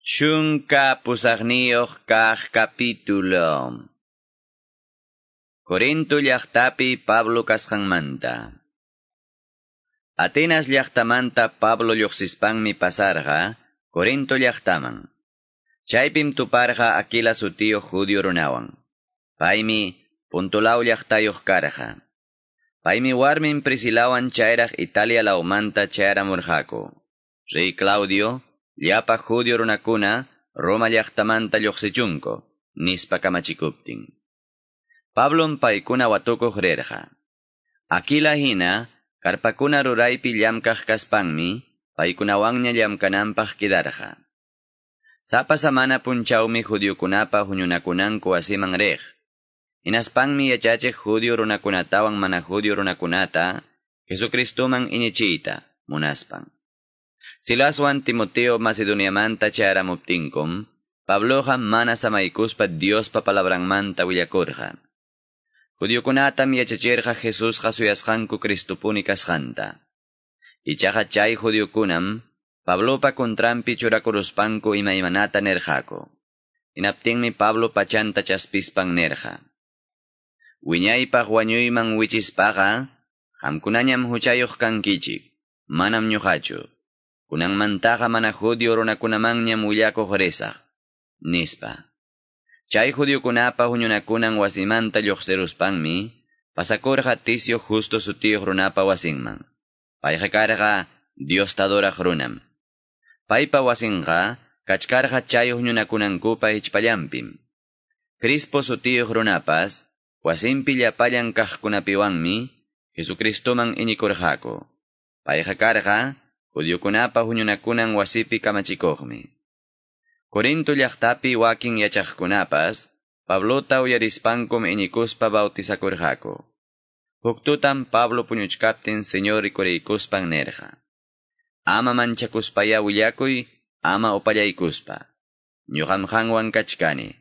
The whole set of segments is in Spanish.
Shunka pusagniyoh kah capítulo. Corinto llaqtapi Pablo kasqanmanta. Atenas llaqtamanta Pablo mi pasarga, Corinto llaqtaman. Chaypim tuparga Aquila su tío Judio runawan. Paimi puntulaw llaqtayoh karja. Paimi warmin prisilawan chayraq Italia laumanta chayramurjako. Rey Claudio, Llapa judio runakuna, Roma llaqtamanta lluqsichunko, nispa kamachikuptin. Pablon paikuna watukuq rirqa. Aquila hina, karpakuna ruraypi llamkaq kaspanmi, paykunawanña llamkananpaq kidarqa. Sapa samana punchawmi judiokunapa huñunakunanku asiman riq. Inaspanmi yachachiq judio runakunatawan mana judio runakunata, Jesucristuman inichita, munaspan. Silaswan Timoteo Macedoniamanta charamuptinkum, Pabloja mana samaykuspa Dios pa palabrangmanta willakurja. Judiokunatam yachachirja Jesus jasuyasjanku Cristopuni kasjanta. Ichaja chay judiokunam, Pablopa kontrampi churakuruspanku ima imanata nerjako. Inaptingmi Pablo pachanta chaspispang nerja. Wiñaypaq wañuyman wichispaqa, hamkunanyam huchayuq kankichik, manam ñuqachu. Kunanmantaqa mana judio runakunamanñam willakuq risaq, nispa. Chay judiokunapa huñunakunan wasimanta lluqsiruspanmi, pasakurqa tisio justo sutiyuq runapa wasinman. Payqa karqa Dios tadoraq runam. Paypa wasinqa kachkarqa chay huñunakunankupa ichpallampim. Crispo sutiyuq runapas, wasimpi llapallan kaqkunapiwanmi, Jesucristoman inikurqaku. Payqa karqa, Judiokunapa huñunakunan wasipi kamachikoqmi. Corinto llaqtapi wakin yachaqkunapas, Pablota uyarispankum inikuspa bautizakurqaku. Huktutan Pablo puñuchkaptin Señor rikuraykuspan nerja. Ama manchakuspaya willakuy, ama upallaykuspa. Ñuqamjanwan kachkani.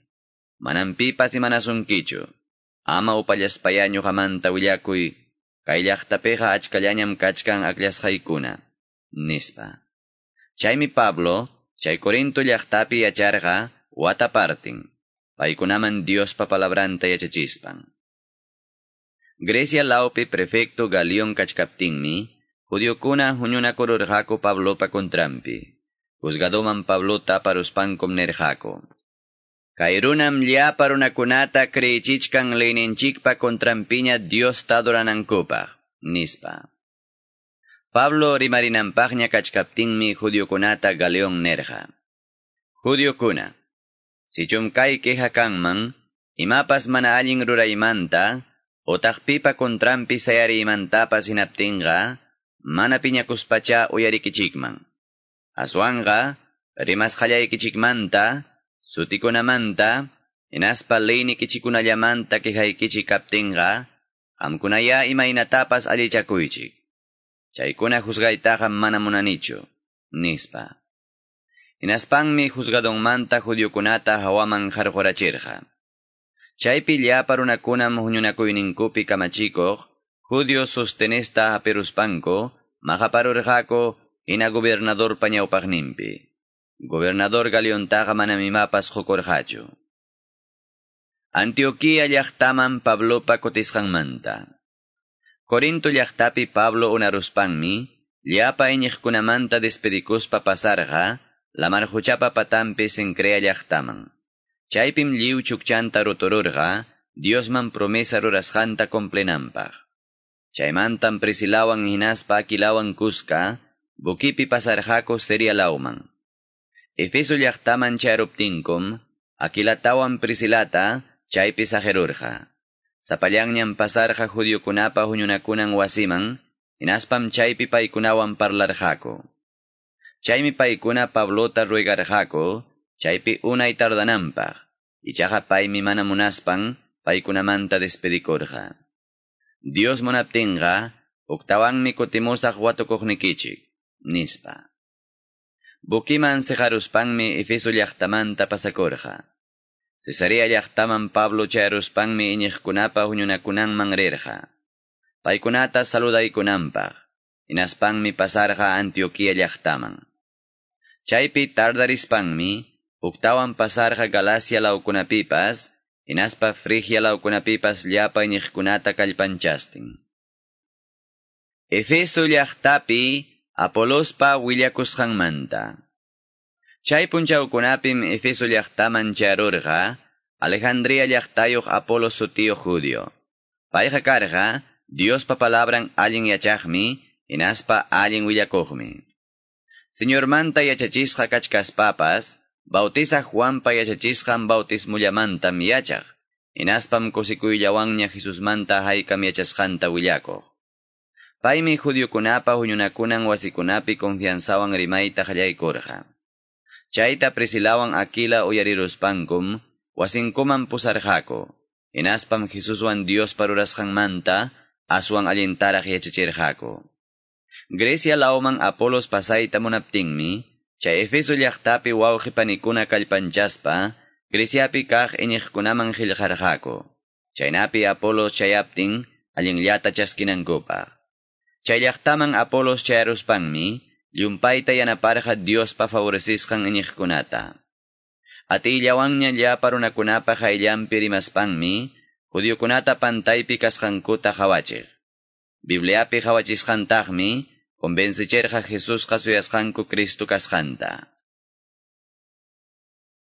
Manampipas imanasunkichu. Ama upallaspaya ñuqamanta willakuy, kay llaqtapiqa achkallañam kachkan aklasqaykuna nispa. Chaymi Pablo, chay Corinto llaqtapi yacharqa watapartin, paykunaman Diospa palabranta yachachispan. Grecia laupi prefecto Galión kachkaptinmi, judiokuna huñunakururqaku Pablopa kontrampi, juzgadoman Pablota paruspankom nerqaku. Kay runam llapa runakunata kriyichichkan leyninchikpa kontrampiña Dios tadoranankupa, nispa. Pablo rimarinampaqña kachkaptinmi judiokunata galeon nerja. Judiokuna, queja kanman, imapas mana allin ruraymanta, otaqpipa kontrampi sayarimantapas hinaptinga, mana piñakuspacha uyarikichikman. Aswanga, rimas qallaykichikmanta, sutikunamanta, inaspa leynikichikunallamanta quejaykichikaptinga, amkunaya imaynatapas allichakuychik. Chaykuna juzgaytaqa mana munanichu, nispa. Inaspanmi juzgadonmanta judiokunata hawaman harqurachirqa. Chaypi llapa runakunam huñunakuyninkupi kamachikoq, judio sostenesta aperuspanko, mahaparurqako ina gobernador pañawpaqninpi. Gobernador Galiontaqa manam imapas hukurqachu. Antioquia llaqtaman Pablopa kotisqanmanta. Corinto llaqtapi Pablo unaruspanmi, llapa iñiqkunamanta despedikuspa pasarqa, la marhuchapa patampi sincrea llaqtaman. Chaypim lliw chukchanta rutururqa, Diosman promesa rurasqanta complenampaq. Chaymantam prisilawan hinaspa aquilawan kuska, bukipi pasarjako seria lauman. Efeso llaqtaman charuptinkum, aquilatawan prisilata, chaypi. Sapallanñam pasarqa judiokunapa huñunakunan wasiman, inaspam chaypi paykunawan parlarqaku. Chaymi paykuna Pablota ruegarqaku, chaypi unay tardananpaq, ichaqa paymi mana munaspan, paykunamanta despedikurqa. Dios munaptinqa, uktawanmi kutimusaq watukuqnikichik, nispa. Bukiman sejaruspanmi Efeso llaqtamanta pasakurqa. Cesarea llaqtaman Pablo chayruspanmi iñiqkunapa huñunakunanman rirqa. Paykunata saludaykunanpaq, inaspanmi pasarqa Antioquia llaqtaman. Chaypi tardarispanmi, uktawan pasarja Galacia laukunapipas, inaspa Frigia laukunapipas llapa iñiqkunata kallpanchastin. Efeso llaqtapi Apolospa willakusqanmanta. Chay punchawkunapim Efeso llaqtaman charurqa, Alejandría llaqtayuq Apolo sutío judio. Payqa karqa, Diospa palabran allin yachaqmi, inaspa allin willakuqmi. Señor manta yachachisqa kachkaspapas, bautiza Juanpa yachachisqan bautismullamantam yachaq, inaspam kusikuyllawanña Jesusmanta haykam yachasqanta willakuq. Paymi judiokunapa huñunakunan wasikunapi confianzawan rimayta qallaykurqa. Chaita presilawang aquila uyariruspangkum, wasingkuman pusarjako. Inaspam Jesuswan Dios paruraskang manta, aswang alintara hiachichirjako. Grecia lauman Apolos pasaita munaptingmi, cha Efeso llaqtapi wawqi panikuna kalpanchaspa, Greciapi kaq iñiqkunaman qillqarjako. Chaynapi Apolos chayaptin, allinllata chaskinankupa. Chay llaqtaman Apolos chayaruspanmi, Yumpay tayana parha Dios pa favorecisqan iñikkunata. Atillawanña llaparuna kunapa hayllampi rimaspanmi, judiokunata pantaypi kasqankuta hawachiq. Bibliapi hawachisqantaqmi, convencicherja Jesusqa suyasqanku Cristo kasqanta.